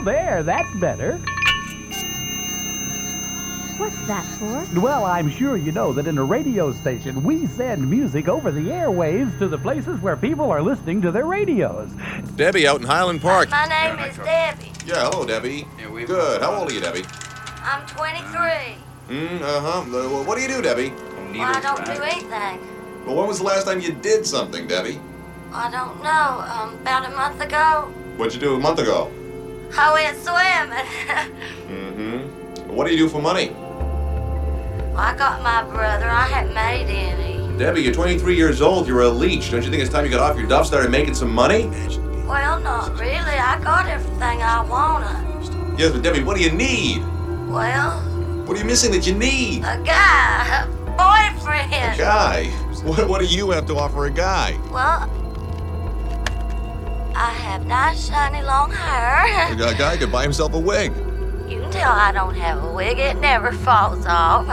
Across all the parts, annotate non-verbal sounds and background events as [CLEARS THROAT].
Well, there, that's better. What's that for? Well, I'm sure you know that in a radio station, we send music over the airwaves to the places where people are listening to their radios. Debbie out in Highland Park. My name is Debbie. Yeah, hello, Debbie. Yeah, Good. How old are you, Debbie? I'm 23. Mm, uh-huh. Uh, What do you do, Debbie? Well, I don't do anything. Well, when was the last time you did something, Debbie? I don't know. Um, about a month ago, What'd you do a month ago? I went swimming. Mm-hmm. What do you do for money? I got my brother. I hadn't made any. Debbie, you're 23 years old. You're a leech. Don't you think it's time you got off your duff, started making some money? Well, not really. I got everything I wanted. Yes, but Debbie, what do you need? Well, What are you missing that you need? a guy, a boyfriend. A guy. What, what do you have to offer a guy? Well, I have nice, shiny, long hair. A gu- guy could buy himself a wig. You can tell I don't have a wig. It never falls off.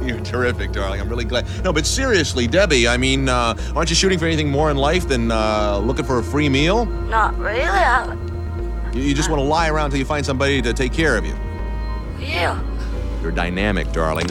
[LAUGHS] You're terrific, darling. I'm really glad. No, but seriously, Debbie, I mean, uh, aren't you shooting for anything more in life than uh, looking for a free meal? not really. I, You, you just want to lie around till you find somebody to take care of you. yeah. You're dynamic, darling.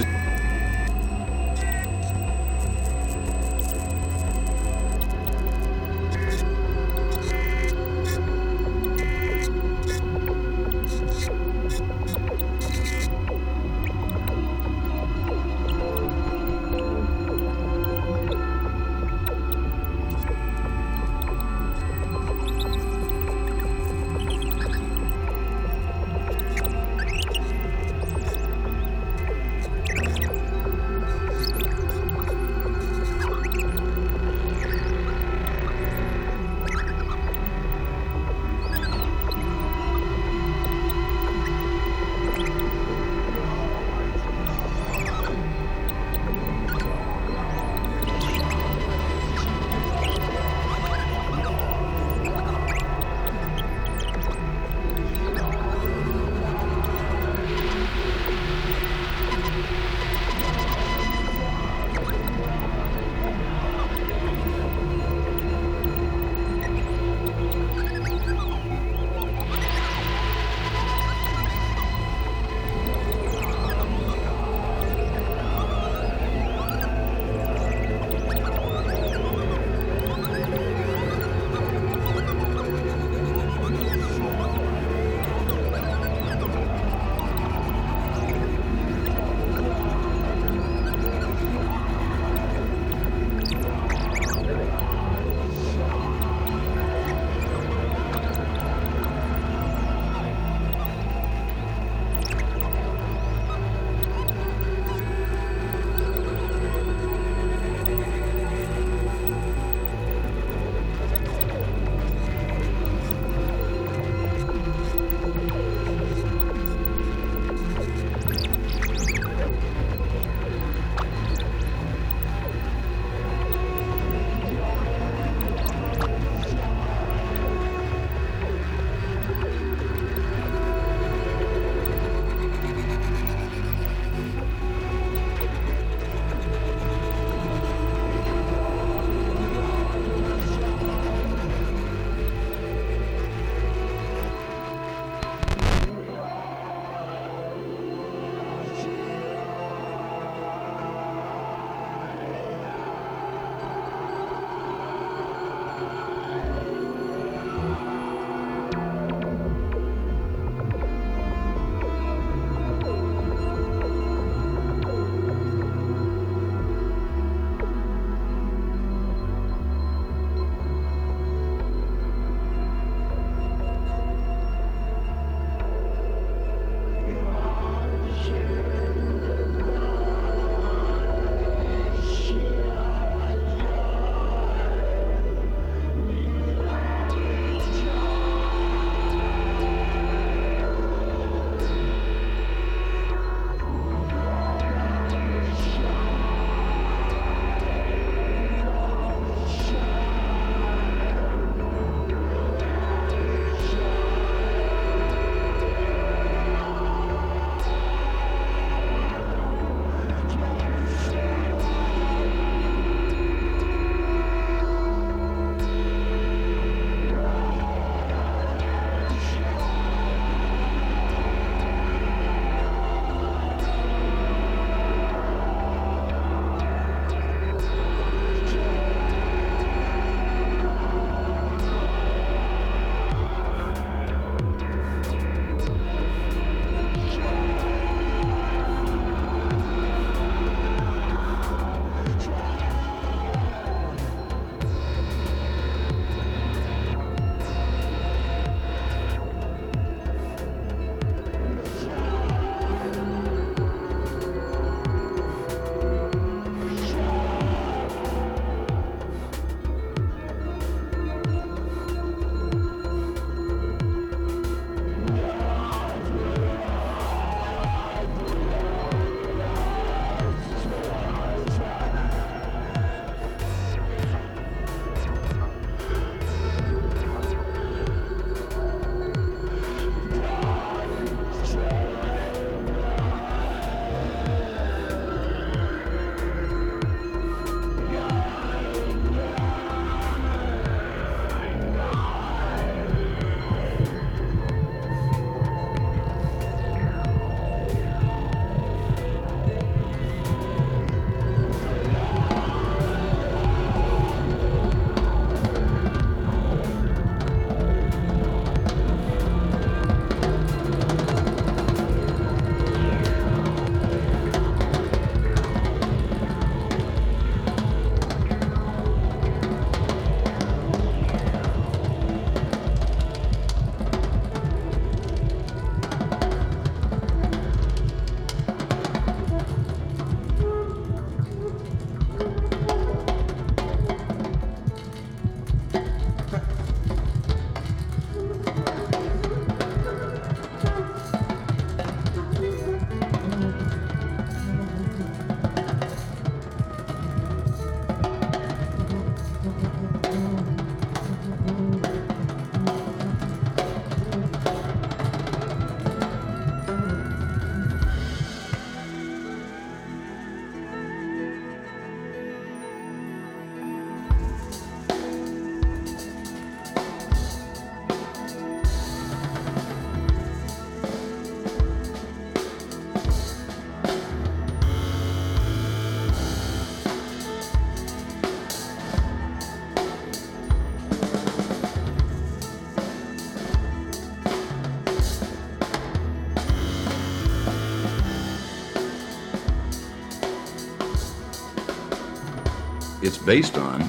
Based on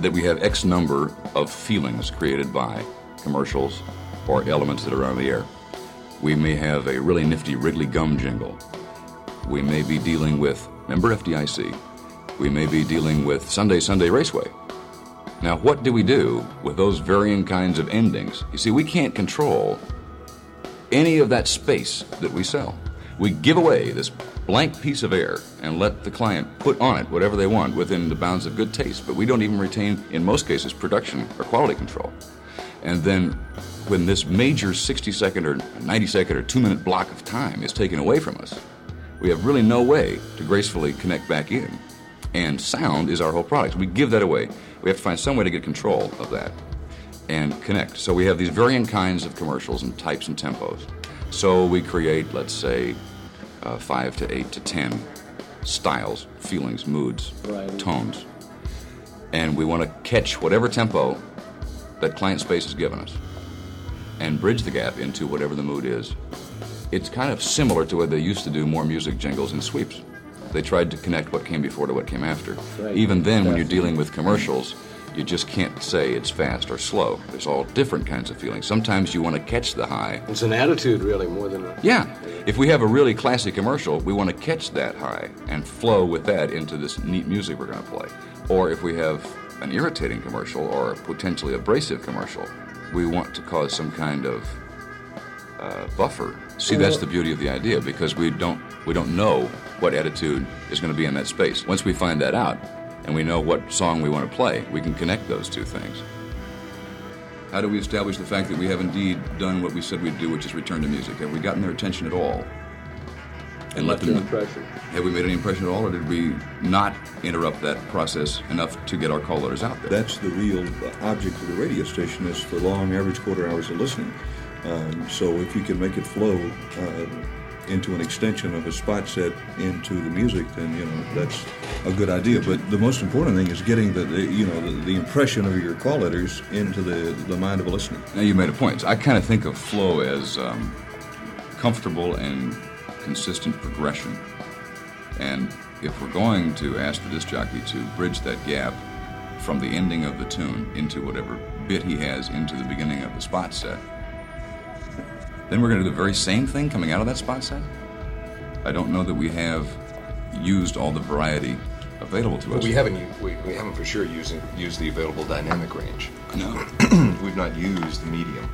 that we have X number of feelings created by commercials or elements that are on the air. We may have a really nifty Wrigley gum jingle. We may be dealing with, member FDIC? We may be dealing with Sunday Sunday Raceway. Now, what do we do with those varying kinds of endings? You see, we can't control any of that space that we sell. We give away this blank piece of air and let the client put on it whatever they want within the bounds of good taste, but we don't even retain, in most cases, production or quality control. And then when this major 60 second or 90 second or two minute block of time is taken away from us, we have really no way to gracefully connect back in. And sound is our whole product. We give that away. We have to find some way to get control of that and connect. So we have these varying kinds of commercials and types and tempos. So we create, let's say, uh, five to eight to ten styles, feelings, moods, tones. And we want to catch whatever tempo that client space has given us and bridge the gap into whatever the mood is. It's kind of similar to what they used to do more music jingles and sweeps. They tried to connect what came before to what came after. Right. Even then, when you're dealing with commercials, you just can't say it's fast or slow. There's all different kinds of feelings. Sometimes you want to catch the high. It's an attitude, really, more than a. Yeah. If we have a really classy commercial, we want to catch that high and flow with that into this neat music we're going to play. Or if we have an irritating commercial or a potentially abrasive commercial, we want to cause some kind of uh, buffer. See, that's the beauty of the idea because we don't we don't know what attitude is going to be in that space. Once we find that out, and we know what song we want to play, we can connect those two things. How do we establish the fact that we have indeed done what we said we'd do, which is return to music? Have we gotten their attention at all? And let Left an them. impression. Have we made any impression at all, or did we not interrupt that process enough to get our call letters out there? That's the real object of the radio station is for long average quarter hours of listening. Um, so if you can make it flow uh, into an extension of a spot set into the music, then you know that's a good idea. But the most important thing is getting the, the you know the, the impression of your call letters into the, the mind of a listener. Now you made a point. I kind of think of flow as um, comfortable and consistent progression. And if we're going to ask the disc jockey to bridge that gap from the ending of the tune into whatever bit he has into the beginning of the spot set, then we're going to do the very same thing coming out of that spot set. I don't know that we have used all the variety available to us. we haven't we, we haven't for sure using used the available dynamic range. No. [CLEARS THROAT] We've not used the medium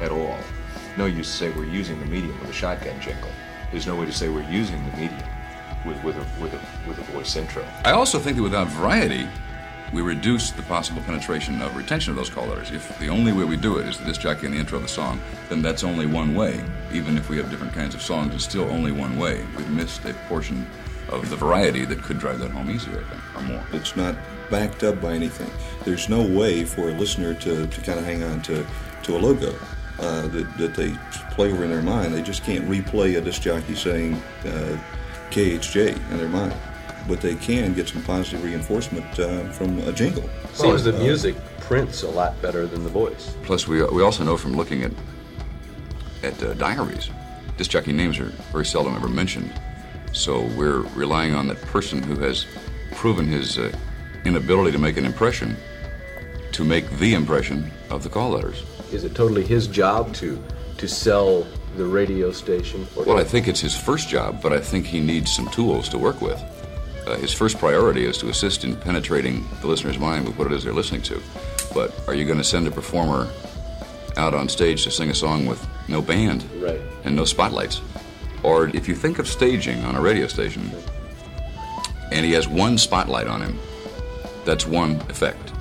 at all. No use to say we're using the medium with a shotgun jingle. There's no way to say we're using the medium with with a with a with a voice intro. I also think that without variety, we reduce the possible penetration of retention of those call letters. If the only way we do it is the disc jockey in the intro of the song, then that's only one way. Even if we have different kinds of songs, it's still only one way. We've missed a portion of the variety that could drive that home easier, I think, or more. It's not backed up by anything. There's no way for a listener to, to kind of hang on to, to a logo uh, that, that they play over in their mind. They just can't replay a disc jockey saying uh, KHJ in their mind. But they can get some positive reinforcement uh, from a jingle. Seems uh, music prints a lot better than the voice. Plus, we, we also know from looking at at uh, diaries, disc jockey names are very seldom ever mentioned. So we're relying on that person who has proven his uh, inability to make an impression to make the impression of the call letters. Is it totally his job to to sell the radio station? Or Well, I think it's his first job, but I think he needs some tools to work with. Uh, his first priority is to assist in penetrating the listener's mind with what it is they're listening to. But are you going to send a performer out on stage to sing a song with no band Right. and no spotlights? Or if you think of staging on a radio station and he has one spotlight on him, that's one effect.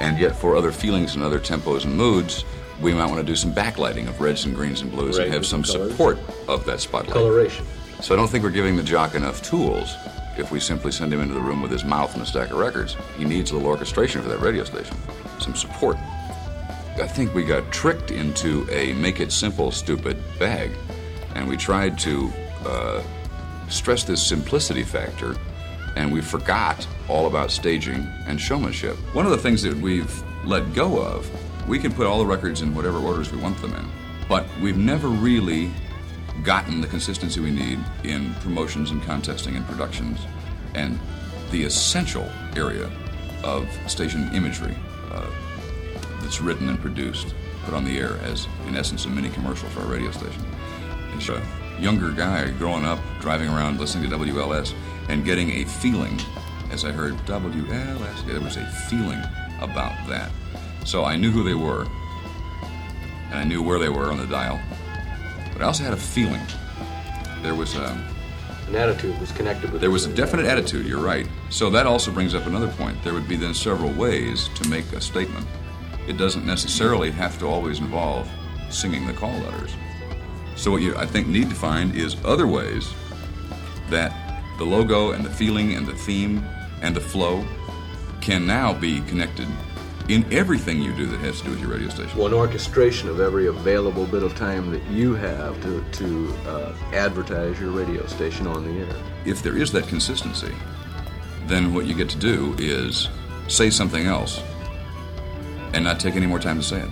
And yet, for other feelings and other tempos and moods, we might want to do some backlighting of reds and greens and blues Right, and have some colors. support of that spotlight. coloration. So I don't think we're giving the jock enough tools if we simply send him into the room with his mouth and a stack of records. He needs a little orchestration for that radio station, some support. I think we got tricked into a make it simple, stupid bag, and we tried to uh, stress this simplicity factor, and we forgot all about staging and showmanship. One of the things that we've let go of, we can put all the records in whatever orders we want them in, but we've never really gotten the consistency we need in promotions and contesting and productions and the essential area of station imagery uh, that's written and produced, put on the air as, in essence, a mini commercial for a radio station. It's a younger guy growing up, driving around, listening to WLS, and getting a feeling, as I heard WLS, there was a feeling about that. So I knew who they were, and I knew where they were on the dial, but I also had a feeling. There was a, An attitude was connected with there was a definite attitude, you're right. So that also brings up another point. There would be then several ways to make a statement. It doesn't necessarily have to always involve singing the call letters. So what you, I think, need to find is other ways that the logo and the feeling and the theme and the flow can now be connected in everything you do that has to do with your radio station. Well, an orchestration of every available bit of time that you have to, to uh, advertise your radio station on the air. if there is that consistency, then what you get to do is say something else and not take any more time to say it.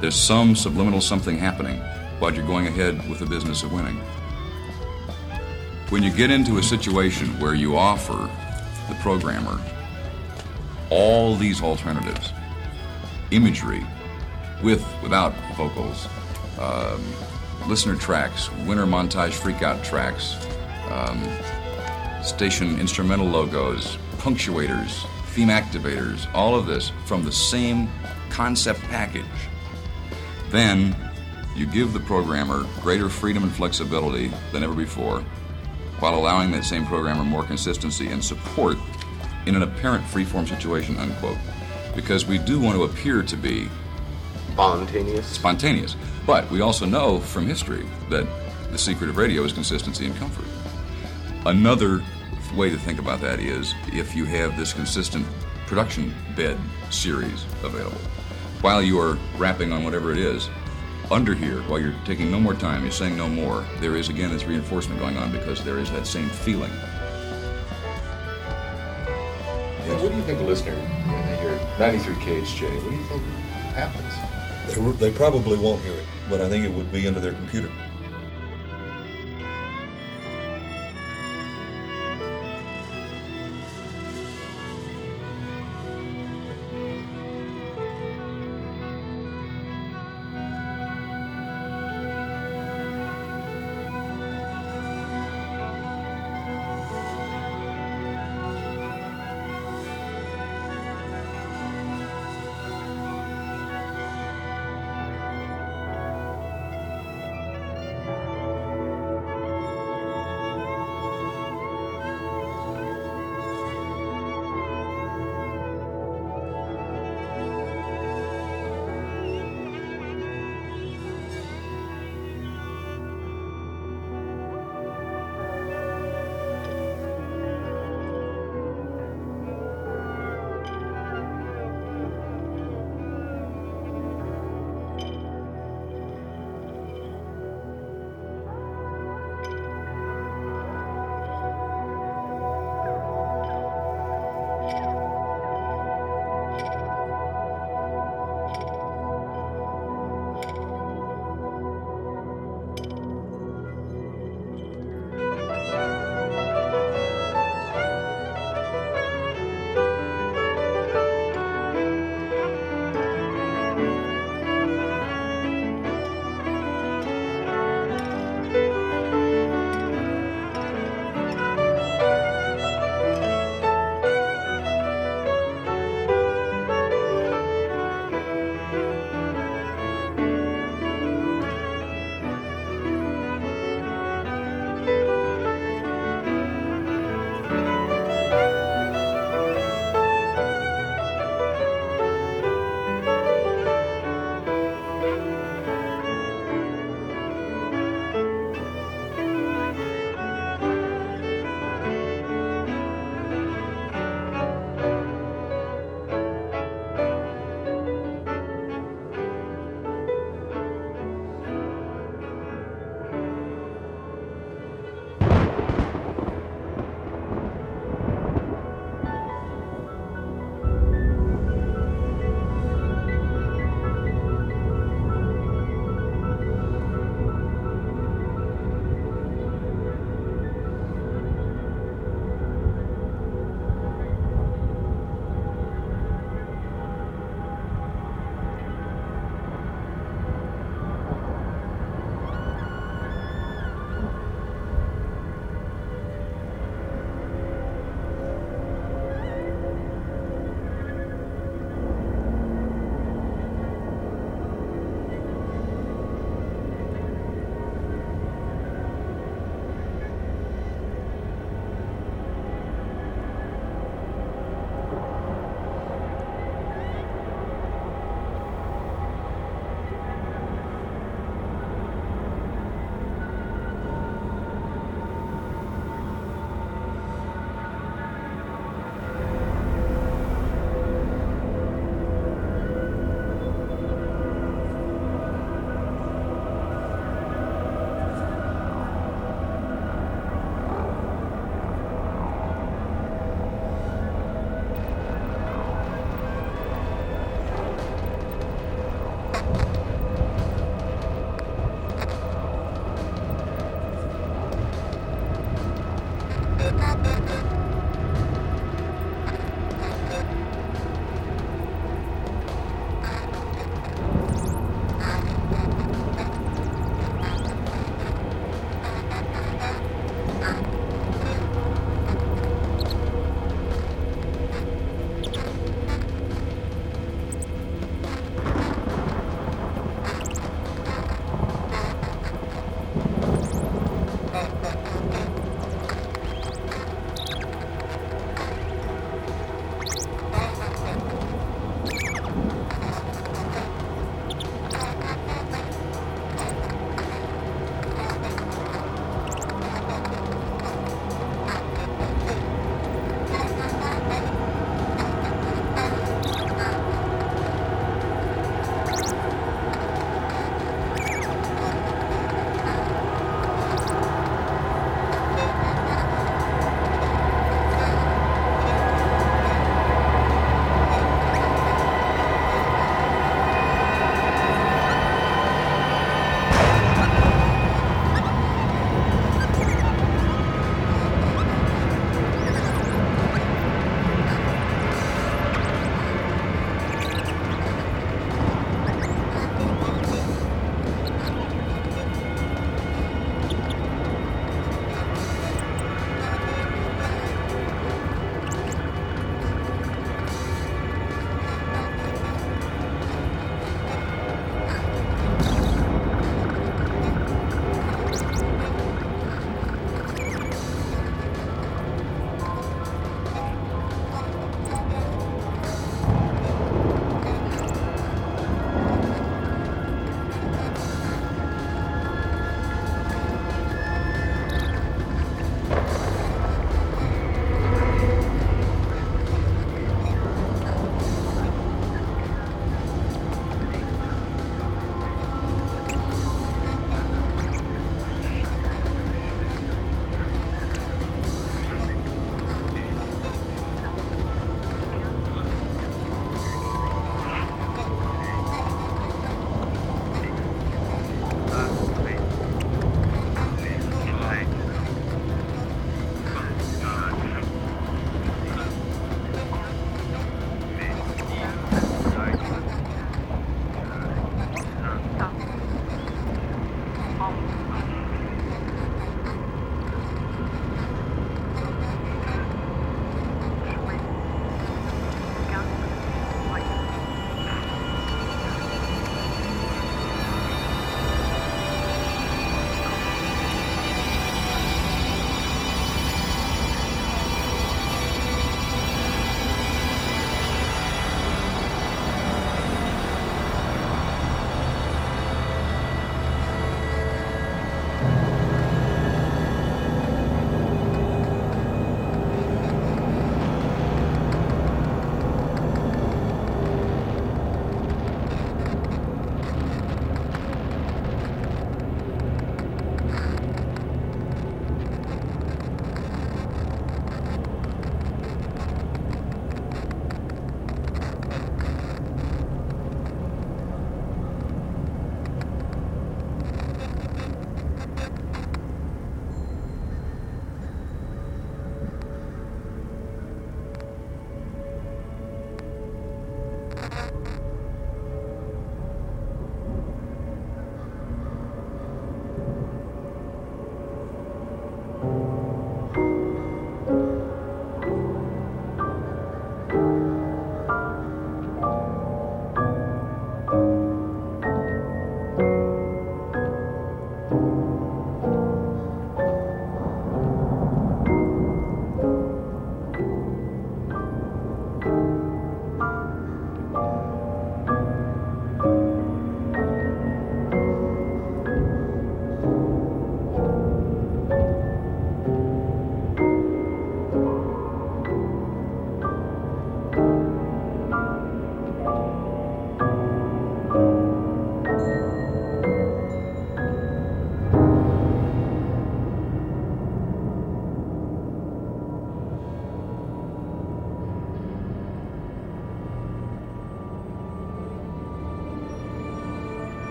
There's some subliminal something happening while you're going ahead with the business of winning. When you get into a situation where you offer the programmer all these alternatives, imagery, with, without vocals, um, listener tracks, winter montage freakout tracks, um, station instrumental logos, punctuators, theme activators, all of this from the same concept package. Then you give the programmer greater freedom and flexibility than ever before while allowing that same programmer more consistency and support in an apparent freeform situation, unquote. Because we do want to appear to be Spontaneous. spontaneous. But we also know from history that the secret of radio is consistency and comfort. Another way to think about that is if you have this consistent production bed series available, while you are rapping on whatever it is, under here, while you're taking no more time, you're saying no more, there is again this reinforcement going on because there is that same feeling. What do you think, listener, when they hear 93 KHJ? What do you think happens? They, were- they probably won't hear it, but I think it would be into their computer.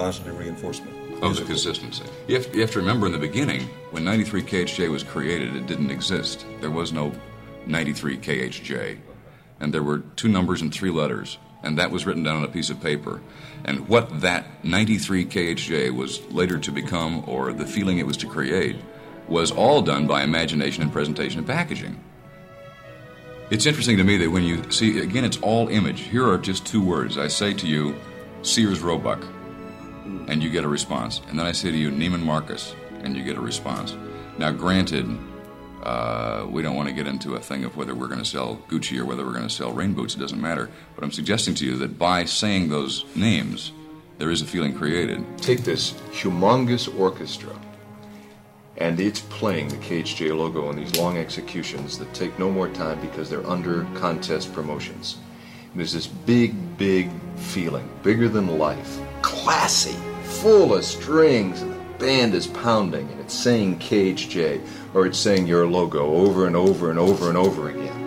Positive reinforcement. Of the consistency. You have, you have to remember in the beginning, when 93 KHJ was created, it didn't exist. There was no 93 KHJ. And there were two numbers and three letters. And that was written down on a piece of paper. And what that 93 KHJ was later to become, or the feeling it was to create, was all done by imagination and presentation and packaging. It's interesting to me that when you see, again, it's all image. Here are just two words. I say to you, Sears Roebuck, and you get a response. And then I say to you, Neiman Marcus, and you get a response. Now, granted, uh, we don't want to get into a thing of whether we're going to sell Gucci or whether we're going to sell rain boots. It doesn't matter. But I'm suggesting to you that by saying those names, there is a feeling created. Take this humongous orchestra, and it's playing the KHJ logo on these long executions that take no more time because they're under contest promotions. There's this big, big feeling, bigger than life, classy, full of strings, and the band is pounding, and it's saying KHJ, or it's saying your logo over and over and over and over again.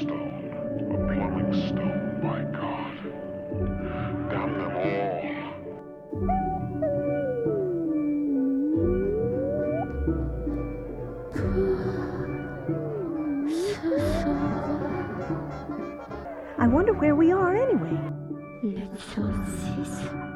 Like a plumbing stone, by God. Damn them all. I wonder where we are anyway. L'exorcisme. L'assommement.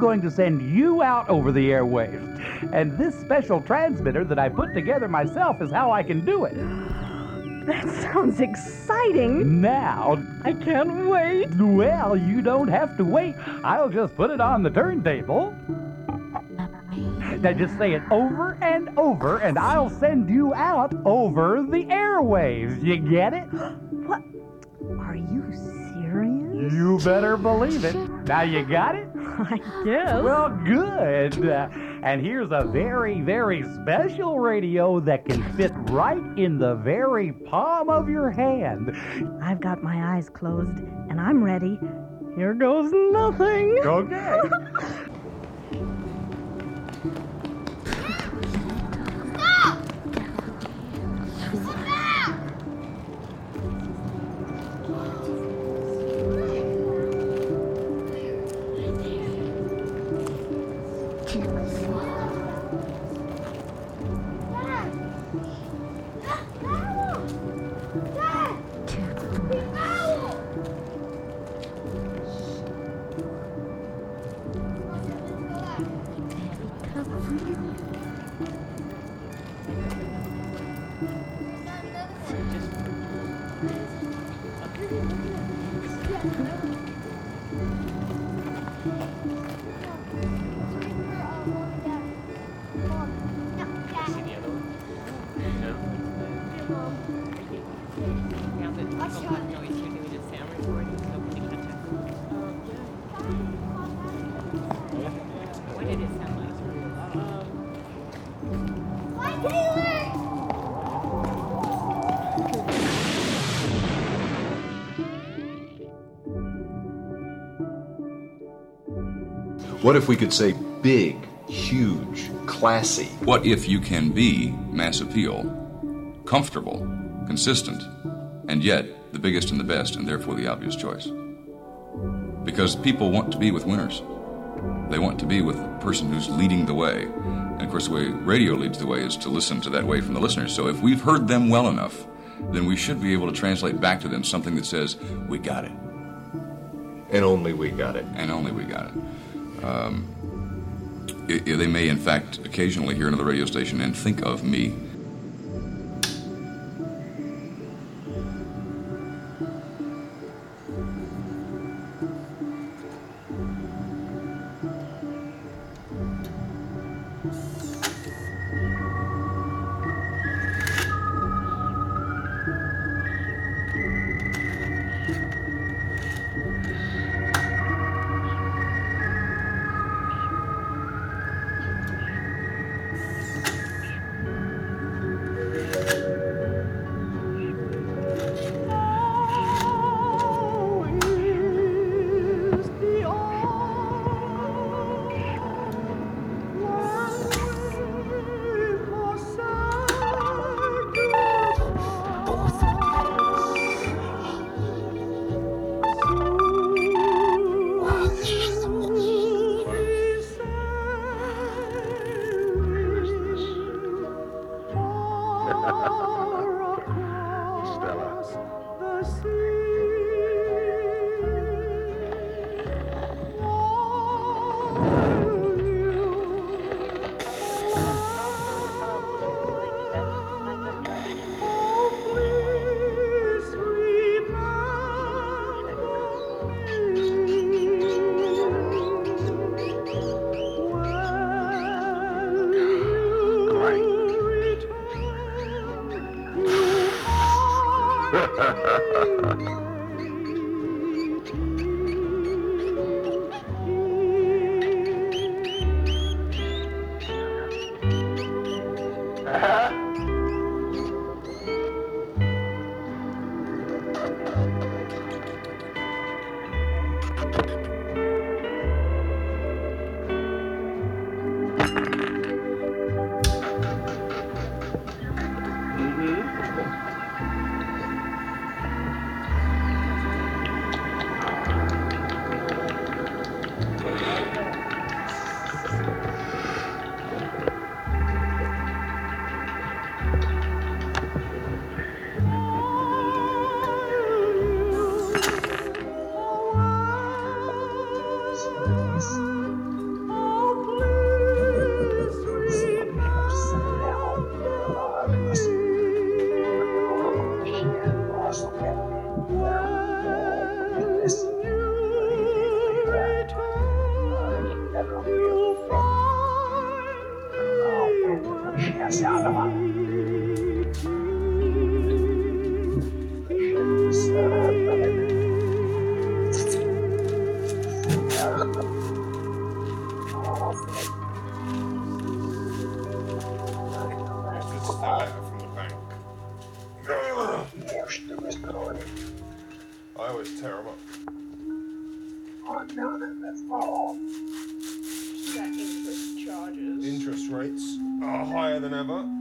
Going to send you out over the airwaves. And this special transmitter that I put together myself is how I can do it. [GASPS] That sounds exciting. Now, I can't wait. well, you don't have to wait. I'll just put it on the turntable. Now just say it over and over, and I'll send you out over the airwaves. You get it? [GASPS] What? Are you serious? You better believe it. Now you got it? [LAUGHS] I guess. Well, good. Uh, and here's a very, very special radio that can fit right in the very palm of your hand. I've got my eyes closed and I'm ready. Here goes nothing. Okay. [LAUGHS] What if we could say big, huge, classy? What if you can be mass appeal, comfortable, consistent, and yet the biggest and the best, and therefore the obvious choice? Because people want to be with winners. They want to be with the person who's leading the way. And of course, the way radio leads the way is to listen to that way from the listeners. So if we've heard them well enough, then we should be able to translate back to them something that says, We got it. And only we got it. And only we got it. Um, i- i- they may, in fact, occasionally hear another radio station and think of me. I always tear them up. Oh, no, that's That interest charges. Interest rates are higher than ever.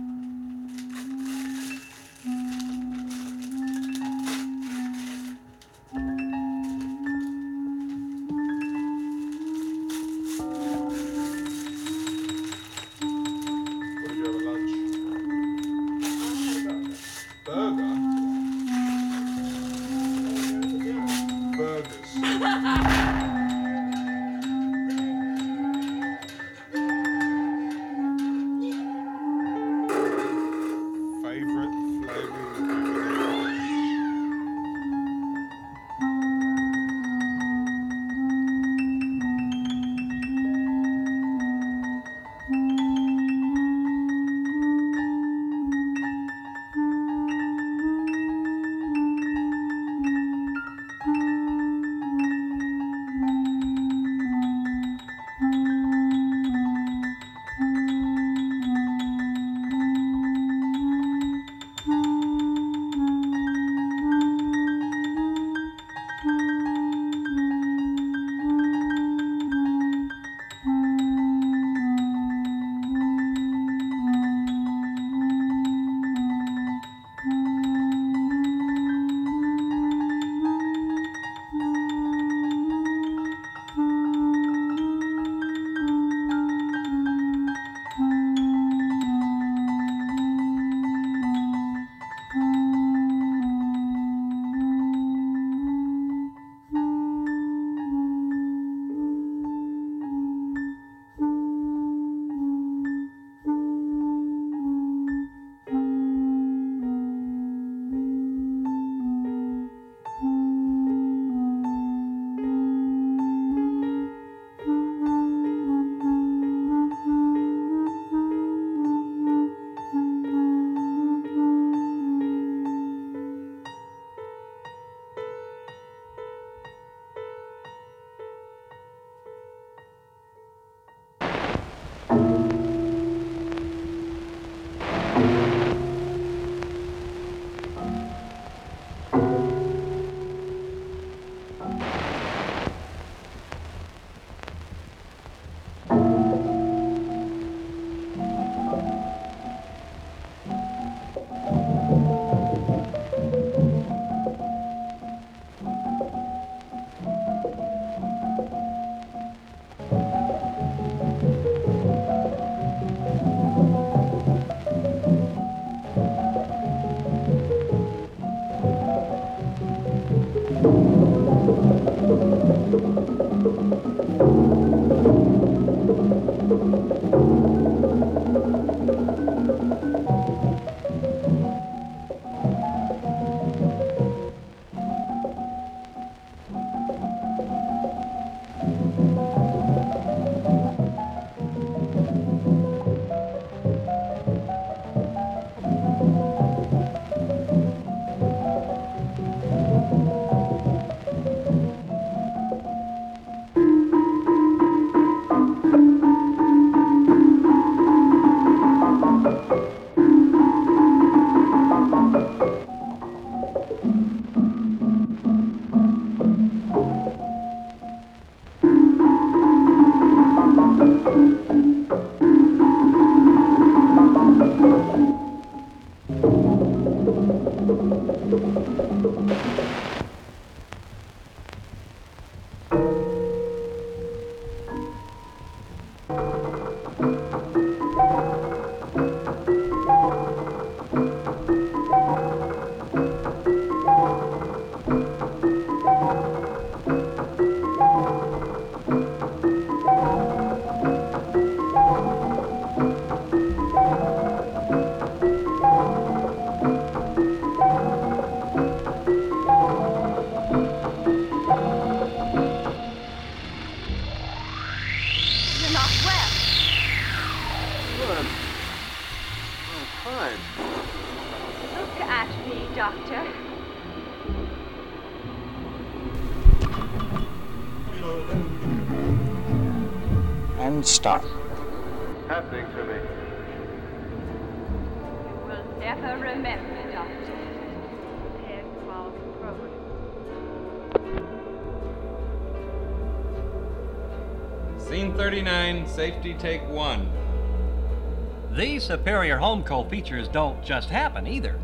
Superior Homko features don't just happen either.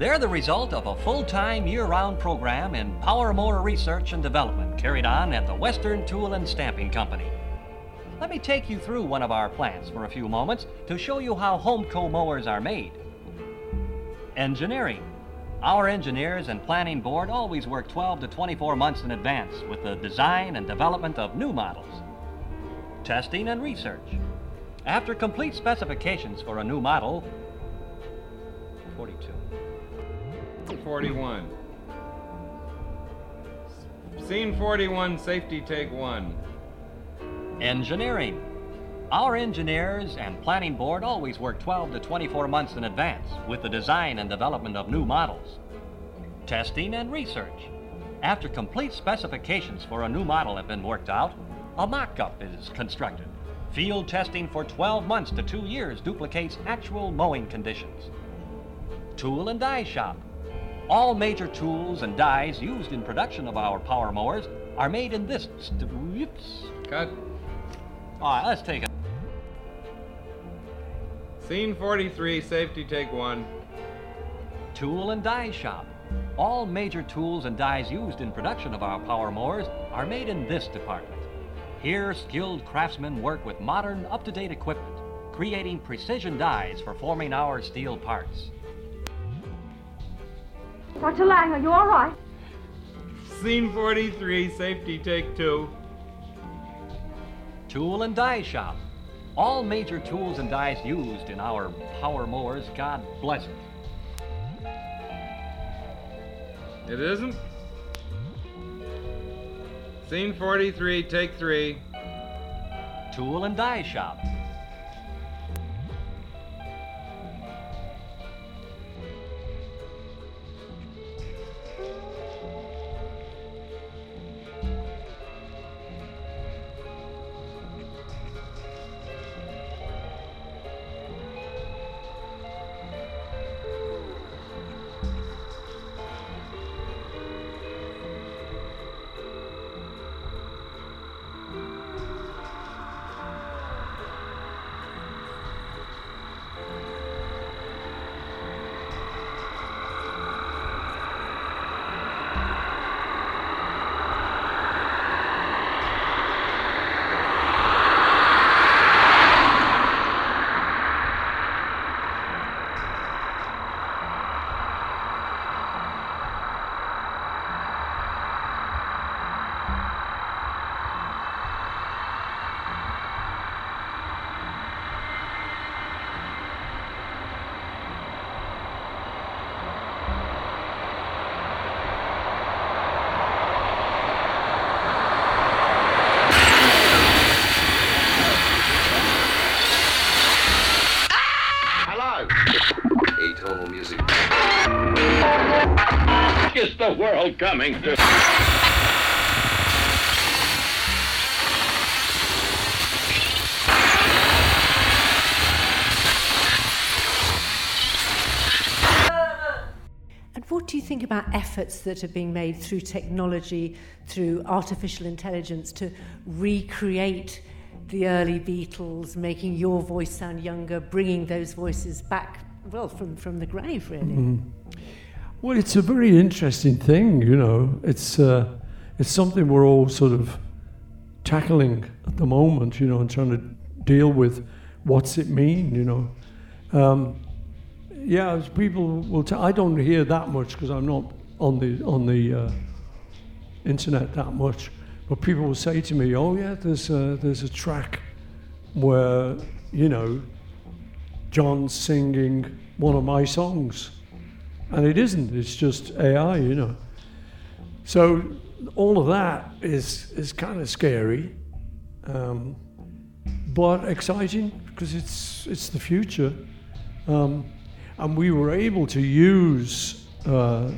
They're the result of a full time year round program in power motor research and development carried on at the Western Tool and Stamping Company. Let me take you through one of our plants for a few moments to show you how Homko mowers are made. Engineering. Our engineers and planning board always work 12 to 24 months in advance with the design and development of new models. Testing and research. After complete specifications for a new model, 42. 41. Scene 41, safety take one. Engineering. Our engineers and planning board always work 12 to 24 months in advance with the design and development of new models. Testing and research. After complete specifications for a new model have been worked out, a mock up is constructed. Field testing for 12 months to two years duplicates actual mowing conditions. Tool and die shop. All major tools and dies used in production of our power mowers are made in this. St- whoops. Cut. All right, let's take it. Scene 43, safety take one. Tool and die shop. All major tools and dies used in production of our power mowers are made in this department. Here, skilled craftsmen work with modern, up to date equipment, creating precision dies for forming our steel parts. Dr. Lang, are you all right? Scene 43, safety take two. Tool and die shop. All major tools and dies used in our power mowers, God bless it. It isn't? Scene 43, take three. Tool and die shop. Is the world coming to? And what do you think about efforts that are being made through technology, through artificial intelligence to recreate the early Beatles, making your voice sound younger, bringing those voices back, well, from, from the grave, really? Mhm. Well, it's a very interesting thing, you know. It's uh, it's something we're all sort of tackling at the moment, you know, and trying to deal with. What's it mean, you know? Um, yeah, people will. I don't hear that much because I'm not on the on the uh, internet that much. But people will say to me, "Oh yeah, there's a, there's a track where you know John's singing one of my songs," and it isn't. It's just AI, you know. So all of that is is kind of scary, um, but exciting because it's it's the future, um, and we were able to use uh,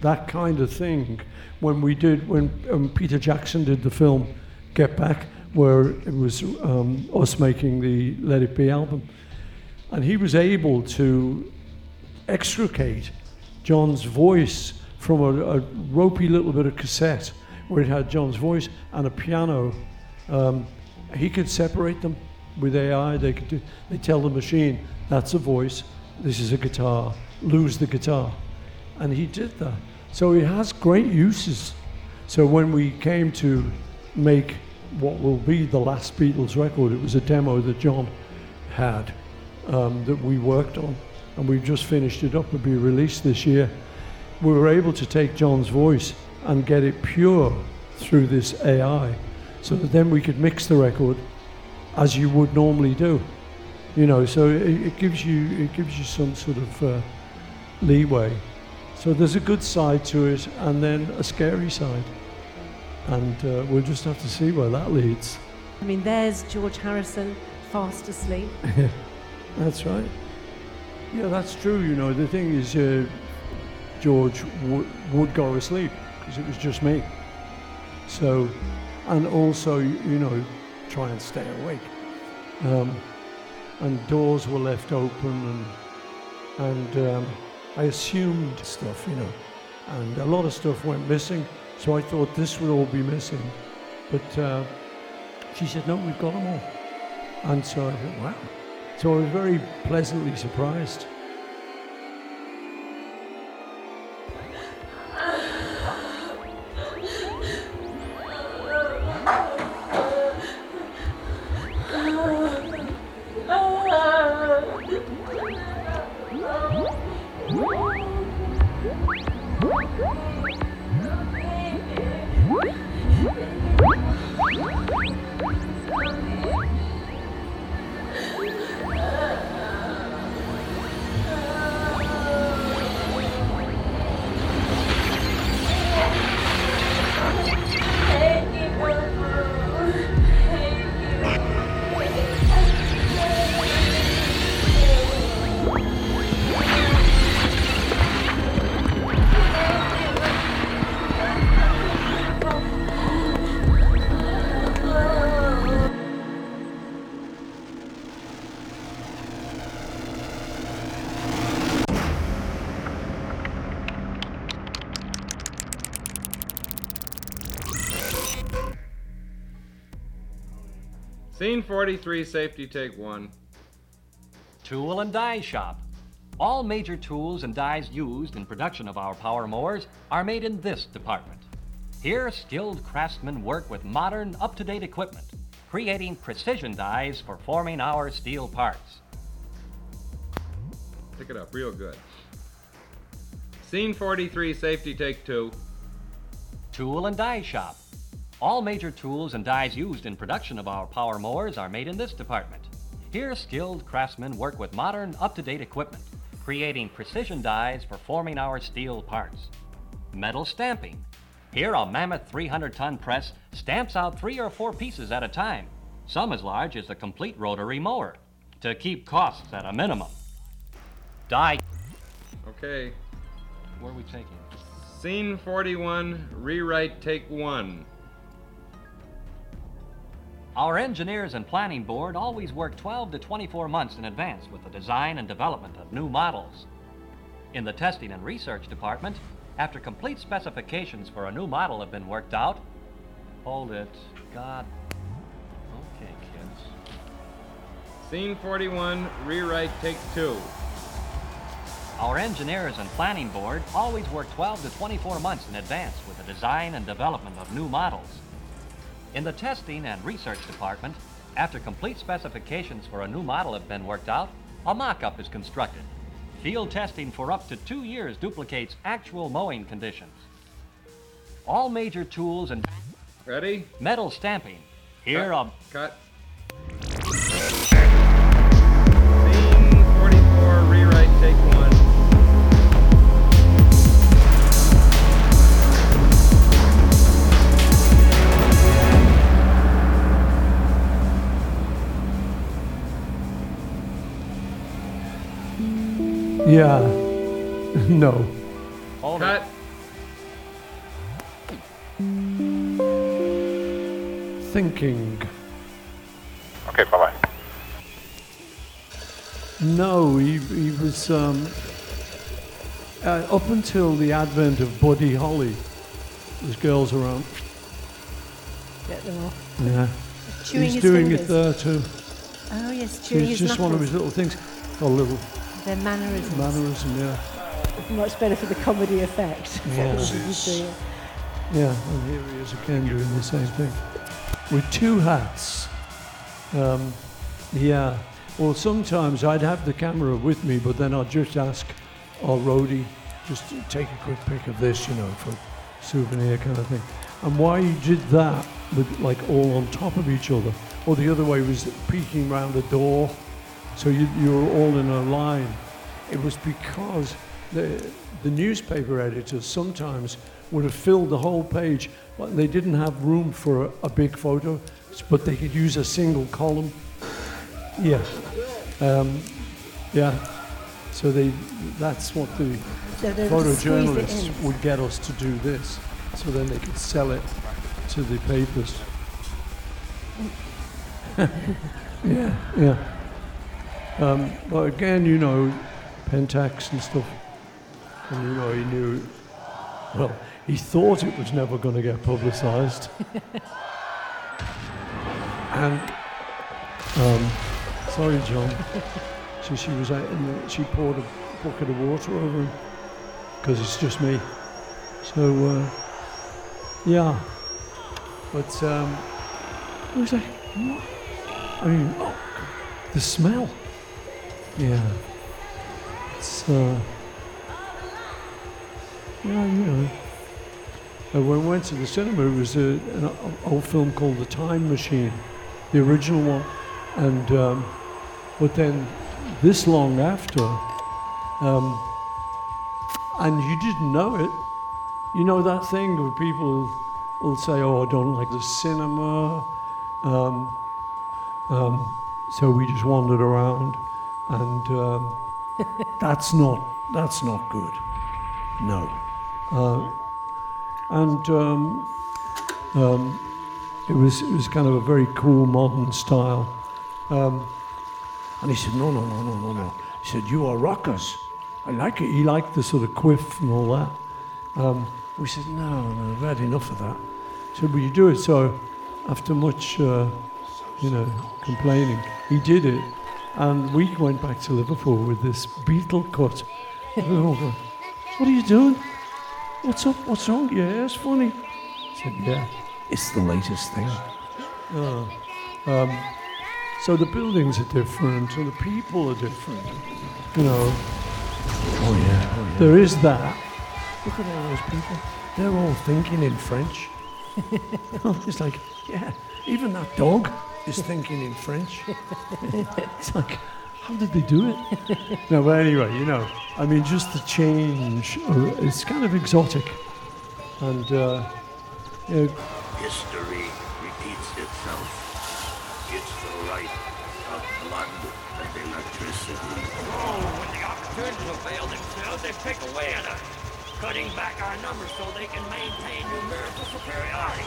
that kind of thing when we did when um, Peter Jackson did the film Get Back, where it was um, us making the Let It Be album, and he was able to extricate John's voice from a, a ropey little bit of cassette where it had John's voice and a piano um, he could separate them with AI. They could do, they tell the machine that's a voice, this is a guitar, lose the guitar, and he did that. So it has great uses. So when we came to make what will be the last Beatles record, it was a demo that John had um, that we worked on, and we've just finished it up. It'll be released this year. We were able to take John's voice and get it pure through this AI, so that then we could mix the record as you would normally do. You know, so it, it gives you it gives you some sort of uh, leeway. So there's a good side to it, and then a scary side, and uh, we'll just have to see where that leads. I mean, there's George Harrison fast asleep. [LAUGHS] that's right. Yeah, that's true. You know, the thing is, uh, George w- would go asleep because it was just me. So, and also, you know, try and stay awake. Um, and doors were left open, and and um, I assumed stuff, you know, and a lot of stuff went missing. So I thought this would all be missing, but uh, she said, "No, we've got them all." And so I thought, "Wow!" So I was very pleasantly surprised. Scene 43, safety take one. Tool and die shop. All major tools and dies used in production of our power mowers are made in this department. Here, skilled craftsmen work with modern, up to date equipment, creating precision dies for forming our steel parts. Pick it up real good. Scene 43, safety take two. Tool and die shop. All major tools and dies used in production of our power mowers are made in this department. Here, skilled craftsmen work with modern, up to date equipment, creating precision dies for forming our steel parts. Metal stamping. Here, a mammoth 300 ton press stamps out three or four pieces at a time, some as large as a complete rotary mower, to keep costs at a minimum. Die. Okay. Where are we taking? Scene 41, rewrite take one. Our engineers and planning board always work 12 to 24 months in advance with the design and development of new models. In the testing and research department, after complete specifications for a new model have been worked out, hold it, God. Okay, kids. Scene 41, rewrite take two. Our engineers and planning board always work 12 to 24 months in advance with the design and development of new models. In the testing and research department, after complete specifications for a new model have been worked out, a mock-up is constructed. Field testing for up to two years duplicates actual mowing conditions. All major tools and Ready? metal stamping. Here a Cut. Yeah. [LAUGHS] no. Hold Cut. Thinking. Okay, bye bye. No, he, he was um, uh, up until the advent of Buddy Holly. There's girls around. Get them off. Yeah. Chewing he's his doing fingers. it there too. Oh yes, So chewing it's his just one of his little things. A little Their mannerisms. mannerism, yeah. Much better for the comedy effect. Yeah. [LAUGHS] What would you say? Yeah, and here he is again doing the same thing. With two hats. Um, yeah. Well, sometimes I'd have the camera with me, but then I'd just ask our roadie just to take a quick pic of this, you know, for souvenir kind of thing. And why you did that with like all on top of each other, or the other way was peeking round the door, so you, you were all in a line. It was because the, the newspaper editors sometimes would have filled the whole page, but they didn't have room for a, a big photo, but they could use a single column. Yeah. Um, yeah. So they, that's what the So they would squeeze it photojournalists would get us to do this, so then they could sell it to the papers. [LAUGHS] yeah, yeah. Um, but again, you know, Pentax and stuff, and you know, he knew, well, he thought it was never going to get publicized. [LAUGHS] and, um, sorry, John. [LAUGHS] So she was out and she poured a bucket of water over him because it's just me. So, uh, yeah. But, um, I was like, what? I mean, oh, the smell. Yeah. So, yeah, you know. When we went to the cinema, it was a, an old film called The Time Machine, the original one. And, um, but then this long after, um, and you didn't know it. You know that thing where people will say, "Oh, I don't like the cinema," um, um, so we just wandered around, and um, [LAUGHS] that's not that's not good. No, uh, and um, um, it was it was kind of a very cool modern style. Um, and he said, "No, no, no, no, no, no." He said, "You are rockers." I like it. He liked the sort of quiff and all that. Um, we said, "No, no, I've had enough of that." He said, "Will you do it?" So, after much, uh, you know, complaining, he did it, and we went back to Liverpool with this beetle cut. We were all going, what are you doing? What's up? What's wrong? Your hair's funny. I said, "Yeah, it's the latest thing." Oh. Um, so the buildings are different, so the people are different. You know. Oh yeah, oh yeah. There is that. Look at all those people. They're all thinking in French. [LAUGHS] it's like, yeah, even that dog is thinking in French. [LAUGHS] it's like, how did they do it? [LAUGHS] no, but anyway, you know, I mean, just the change, uh, it's kind of exotic. And, uh, you know, History repeats itself. It's the right of blood and electricity. Oh, when the opportunities avail themselves, they pick away at us, cutting back our numbers so they can maintain numerical superiority.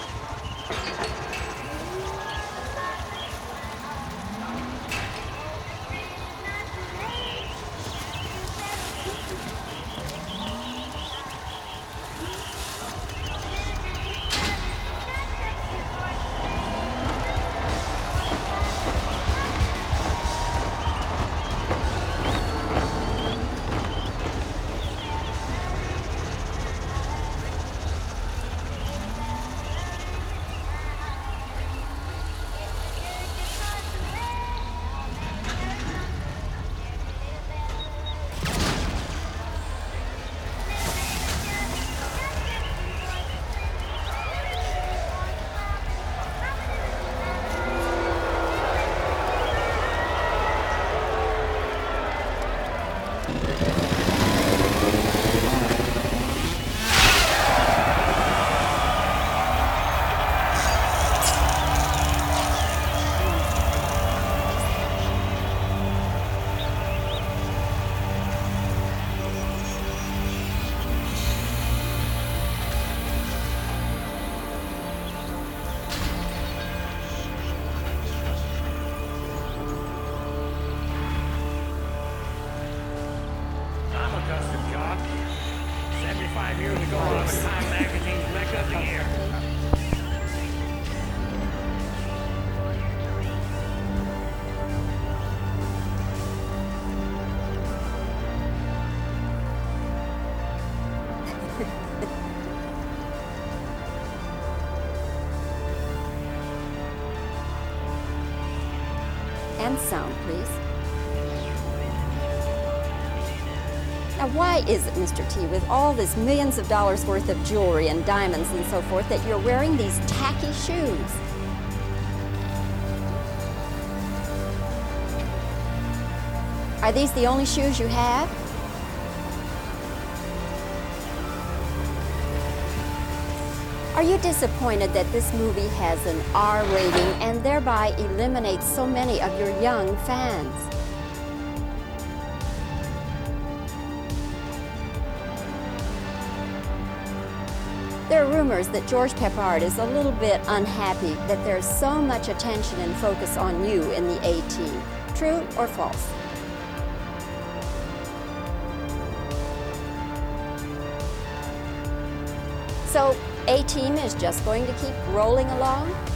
Why is it, Mr. T, with all this millions of dollars worth of jewelry and diamonds and so forth, that you're wearing these tacky shoes? Are these the only shoes you have? Are you disappointed that this movie has an R rating and thereby eliminates so many of your young fans? Rumors that George Peppard is a little bit unhappy that there's so much attention and focus on you in the A team. True or false? So, A team is just going to keep rolling along?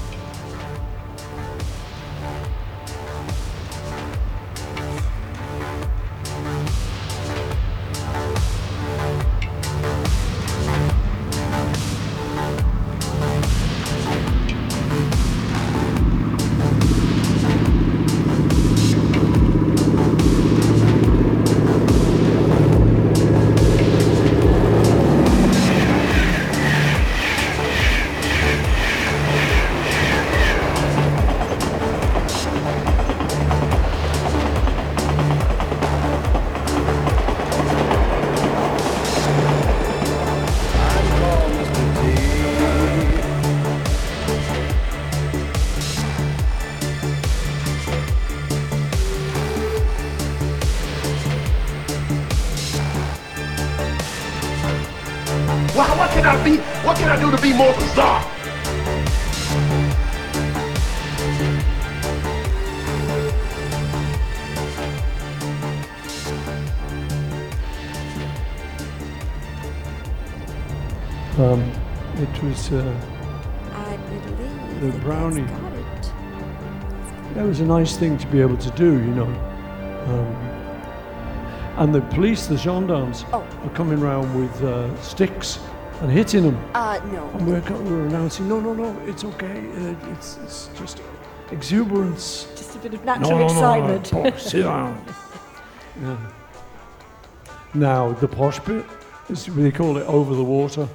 It was uh, I believe the brownie. that's got it. That was a nice thing to be able to do, you know. Um, and the police, the gendarmes, Oh. are coming round with uh, sticks and hitting them. Uh, no. And we're, we're announcing, no, no, no, it's okay. Uh, it's, it's just exuberance. Just a bit of natural no, no, no, excitement. no, [LAUGHS] sit down. Yeah. Now, the posh bit, is, they call it over the water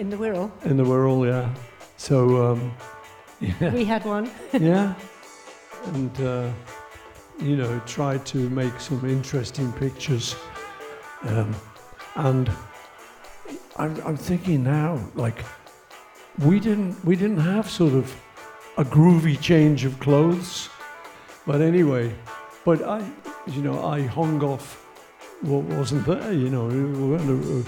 In the Wirral. in the Wirral, yeah. So, um, [LAUGHS] yeah. We had one. [LAUGHS] yeah. And, uh, you know, tried to make some interesting pictures. Um, and I'm, I'm thinking now, like, we didn't, we didn't have sort of a groovy change of clothes. But anyway, but I, you know, I hung off what wasn't there, you know. we